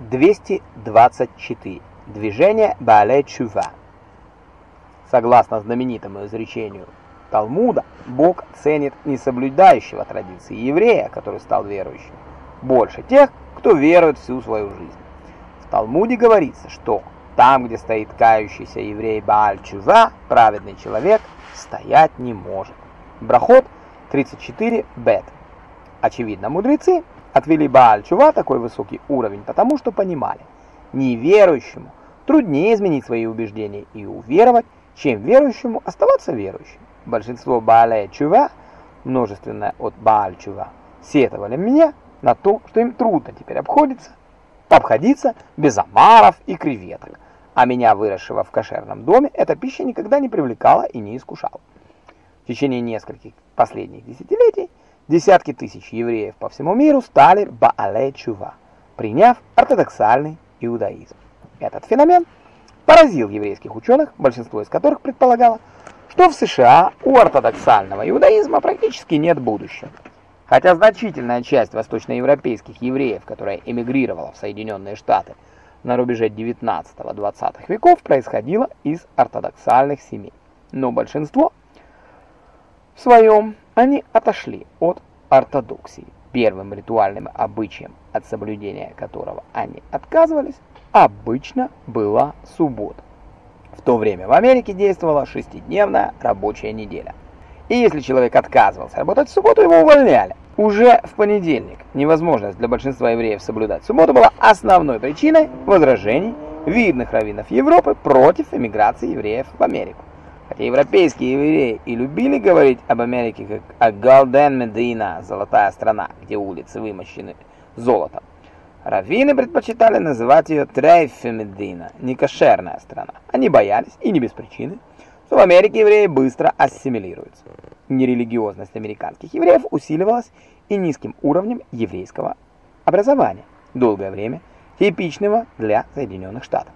224. Движение Баале Чува. Согласно знаменитому изречению Талмуда, Бог ценит не соблюдающего традиции еврея, который стал верующим, больше тех, кто верует всю свою жизнь. В Талмуде говорится, что там, где стоит кающийся еврей Бааль Чува, праведный человек, стоять не может. Брахот 34 бет. Очевидно, мудрецы отвели Бааль-Чува такой высокий уровень, потому что понимали, неверующему труднее изменить свои убеждения и уверовать, чем верующему оставаться верующим. Большинство Бааля-Чува, множественное от Бааль-Чува, сетовали меня на то, что им трудно теперь обходится, обходиться без омаров и креветок, а меня, выросшего в кошерном доме, эта пища никогда не привлекала и не искушала. В течение нескольких последних десятилетий Десятки тысяч евреев по всему миру стали Баале Чува, приняв ортодоксальный иудаизм. Этот феномен поразил еврейских ученых, большинство из которых предполагало, что в США у ортодоксального иудаизма практически нет будущего. Хотя значительная часть восточноевропейских евреев, которая эмигрировала в Соединенные Штаты на рубеже 19-20 веков, происходила из ортодоксальных семей. Но большинство своем они отошли от ортодоксии. Первым ритуальным обычаем, от соблюдения которого они отказывались, обычно была суббота. В то время в Америке действовала шестидневная рабочая неделя. И если человек отказывался работать в субботу, его увольняли. Уже в понедельник невозможность для большинства евреев соблюдать субботу была основной причиной возражений видных раввинов Европы против эмиграции евреев в Америку. Европейские евреи и любили говорить об Америке как о Голден Медина, золотая страна, где улицы вымощены золотом, раввины предпочитали называть ее Трейфе Медина, некошерная страна. Они боялись, и не без причины, что в Америке евреи быстро ассимилируются. Нерелигиозность американских евреев усиливалась и низким уровнем еврейского образования, долгое время типичного для Соединенных Штатов.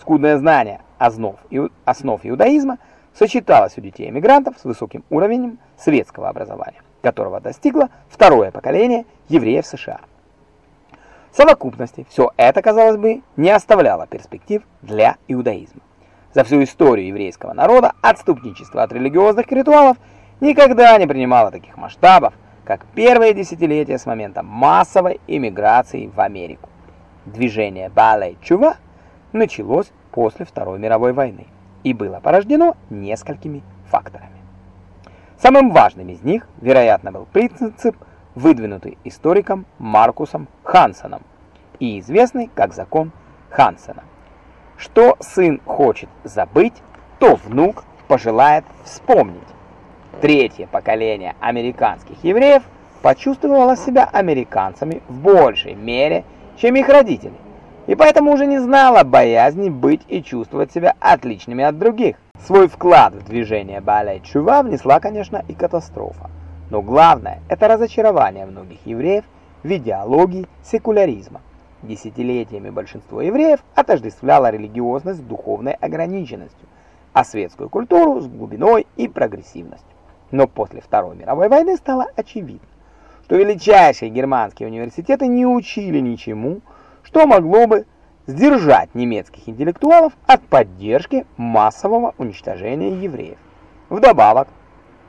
Скудное знание основ, основ иудаизма – сочеталась у детей эмигрантов с высоким уровнем светского образования, которого достигло второе поколение евреев США. В совокупности все это, казалось бы, не оставляло перспектив для иудаизма. За всю историю еврейского народа отступничество от религиозных ритуалов никогда не принимало таких масштабов, как первые десятилетия с момента массовой иммиграции в Америку. Движение Балей Чува началось после Второй мировой войны и было порождено несколькими факторами. Самым важным из них, вероятно, был принцип, выдвинутый историком Маркусом Хансеном и известный как закон Хансена. Что сын хочет забыть, то внук пожелает вспомнить. Третье поколение американских евреев почувствовало себя американцами в большей мере, чем их родители – и поэтому уже не знала боязни быть и чувствовать себя отличными от других. Свой вклад в движение Балей Чува внесла, конечно, и катастрофа. Но главное – это разочарование многих евреев в идеологии секуляризма. Десятилетиями большинство евреев отождествляло религиозность с духовной ограниченностью, а светскую культуру с глубиной и прогрессивностью. Но после Второй мировой войны стало очевидно, что величайшие германские университеты не учили ничему, что могло бы сдержать немецких интеллектуалов от поддержки массового уничтожения евреев. Вдобавок,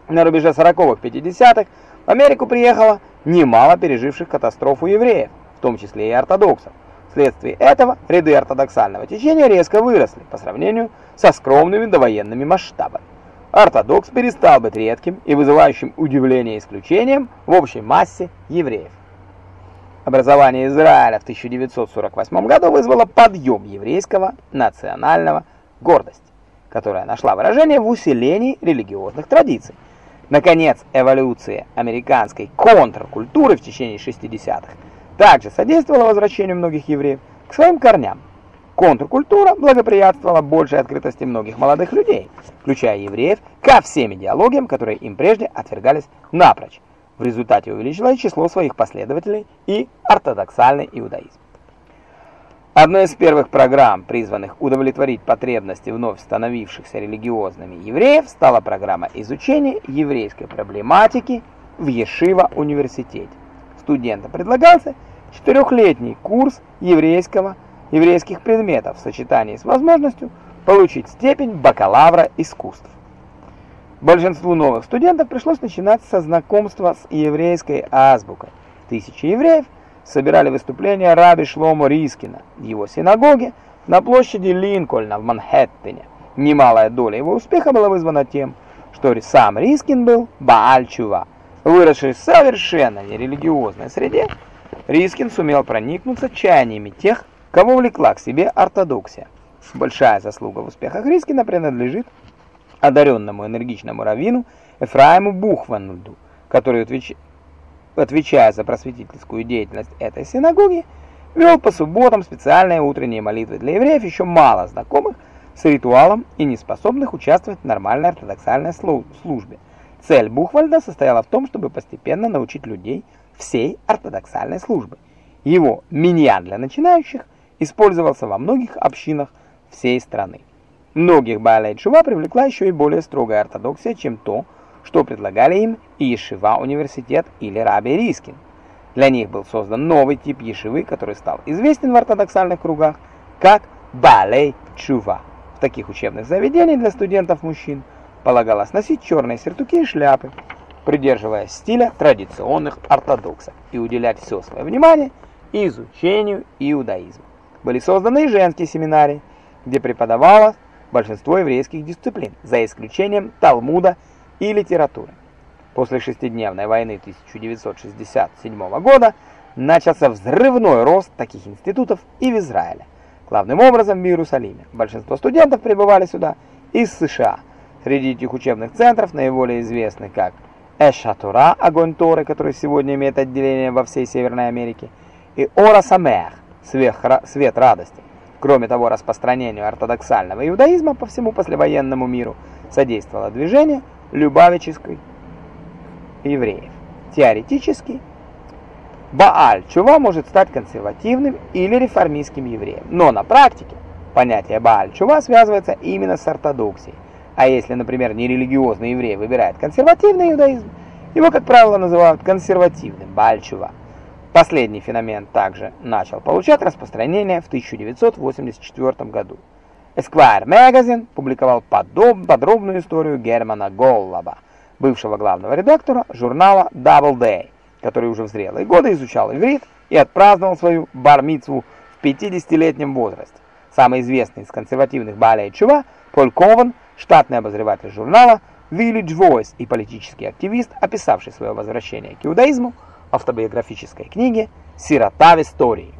на рубеже 40-х, 50-х в Америку приехало немало переживших катастрофу евреев, в том числе и ортодоксов. Вследствие этого ряды ортодоксального течения резко выросли по сравнению со скромными довоенными масштабами. Ортодокс перестал быть редким и вызывающим удивление исключением в общей массе евреев. Образование Израиля в 1948 году вызвало подъем еврейского национального гордости, которая нашла выражение в усилении религиозных традиций. Наконец, эволюция американской контркультуры в течение 60-х также содействовала возвращению многих евреев к своим корням. Контркультура благоприятствовала большей открытости многих молодых людей, включая евреев, ко всем идеологиям, которые им прежде отвергались напрочь. В результате увеличилось число своих последователей и ортодоксальный иудаизм. Одной из первых программ, призванных удовлетворить потребности вновь становившихся религиозными евреев, стала программа изучения еврейской проблематики в Ешива университете. Студентам предлагался четырехлетний курс еврейского, еврейских предметов в сочетании с возможностью получить степень бакалавра искусств. Большинству новых студентов пришлось начинать со знакомства с еврейской азбукой. Тысячи евреев собирали выступления раби Шломо Рискина в его синагоге на площади Линкольна в Манхэттене. Немалая доля его успеха была вызвана тем, что сам Рискин был Бааль-Чува. Выросший в совершенно нерелигиозной среде, Рискин сумел проникнуться чаяниями тех, кого влекла к себе ортодоксия. Большая заслуга в успехах Рискина принадлежит одаренному энергичному раввину Эфраиму Бухванду, который, отвеч... отвечая за просветительскую деятельность этой синагоги, вел по субботам специальные утренние молитвы для евреев, еще мало знакомых с ритуалом и не способных участвовать в нормальной ортодоксальной службе. Цель Бухвальда состояла в том, чтобы постепенно научить людей всей ортодоксальной службы. Его миньян для начинающих использовался во многих общинах всей страны. Многих Бааля Чува привлекла еще и более строгая ортодоксия, чем то, что предлагали им и Ешива университет или Раби Рискин. Для них был создан новый тип Ешивы, который стал известен в ортодоксальных кругах как Балей Чува. В таких учебных заведениях для студентов-мужчин полагалось носить черные сертуки и шляпы, придерживаясь стиля традиционных ортодоксов и уделять все свое внимание изучению иудаизма. Были созданы и женские семинарии, где преподавалось большинство еврейских дисциплин, за исключением Талмуда и литературы. После шестидневной войны 1967 года начался взрывной рост таких институтов и в Израиле. Главным образом в Иерусалиме. Большинство студентов прибывали сюда из США. Среди этих учебных центров наиболее известны как Эшатура, огонь Торы, который сегодня имеет отделение во всей Северной Америке, и Ора Самех, свет радости. Кроме того, распространению ортодоксального иудаизма по всему послевоенному миру содействовало движение любавической евреев. Теоретически, Бааль Чува может стать консервативным или реформистским евреем, но на практике понятие Бааль Чува связывается именно с ортодоксией. А если, например, нерелигиозный еврей выбирает консервативный иудаизм, его, как правило, называют консервативным Бааль Чува. Последний феномен также начал получать распространение в 1984 году. Esquire Magazine публиковал подробную историю Германа Голлаба, бывшего главного редактора журнала Double Day, который уже в зрелые годы изучал иврит и отпраздновал свою бармицву в 50-летнем возрасте. Самый известный из консервативных Бааля Чува, Поль Кован, штатный обозреватель журнала Village Voice и политический активист, описавший свое возвращение к иудаизму, автобиографической книге «Сирота в истории».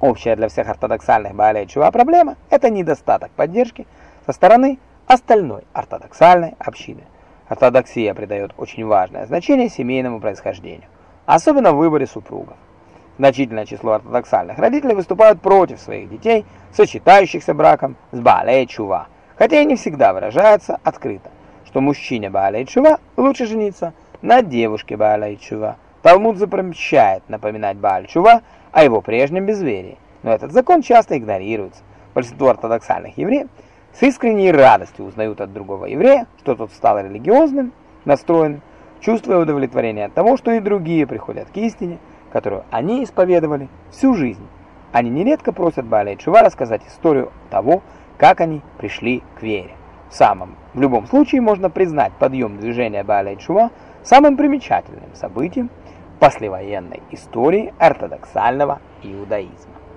Общая для всех ортодоксальных Бааля Чува проблема – это недостаток поддержки со стороны остальной ортодоксальной общины. Ортодоксия придает очень важное значение семейному происхождению, особенно в выборе супругов. Значительное число ортодоксальных родителей выступают против своих детей, сочетающихся браком с Баалей Чува, хотя и не всегда выражаются открыто, что мужчине Баалей Чува лучше жениться на девушке Баалей Чува, Талмуд запрещает напоминать Бааль-Чува о его прежнем безверии, но этот закон часто игнорируется. Большинство ортодоксальных евреев с искренней радостью узнают от другого еврея, что тот стал религиозным, настроенным, чувствуя удовлетворение от того, что и другие приходят к истине, которую они исповедовали всю жизнь. Они нередко просят Бааля Чува рассказать историю того, как они пришли к вере. В самом, в любом случае можно признать подъем движения Бааля Чува самым примечательным событием послевоенной истории ортодоксального иудаизма.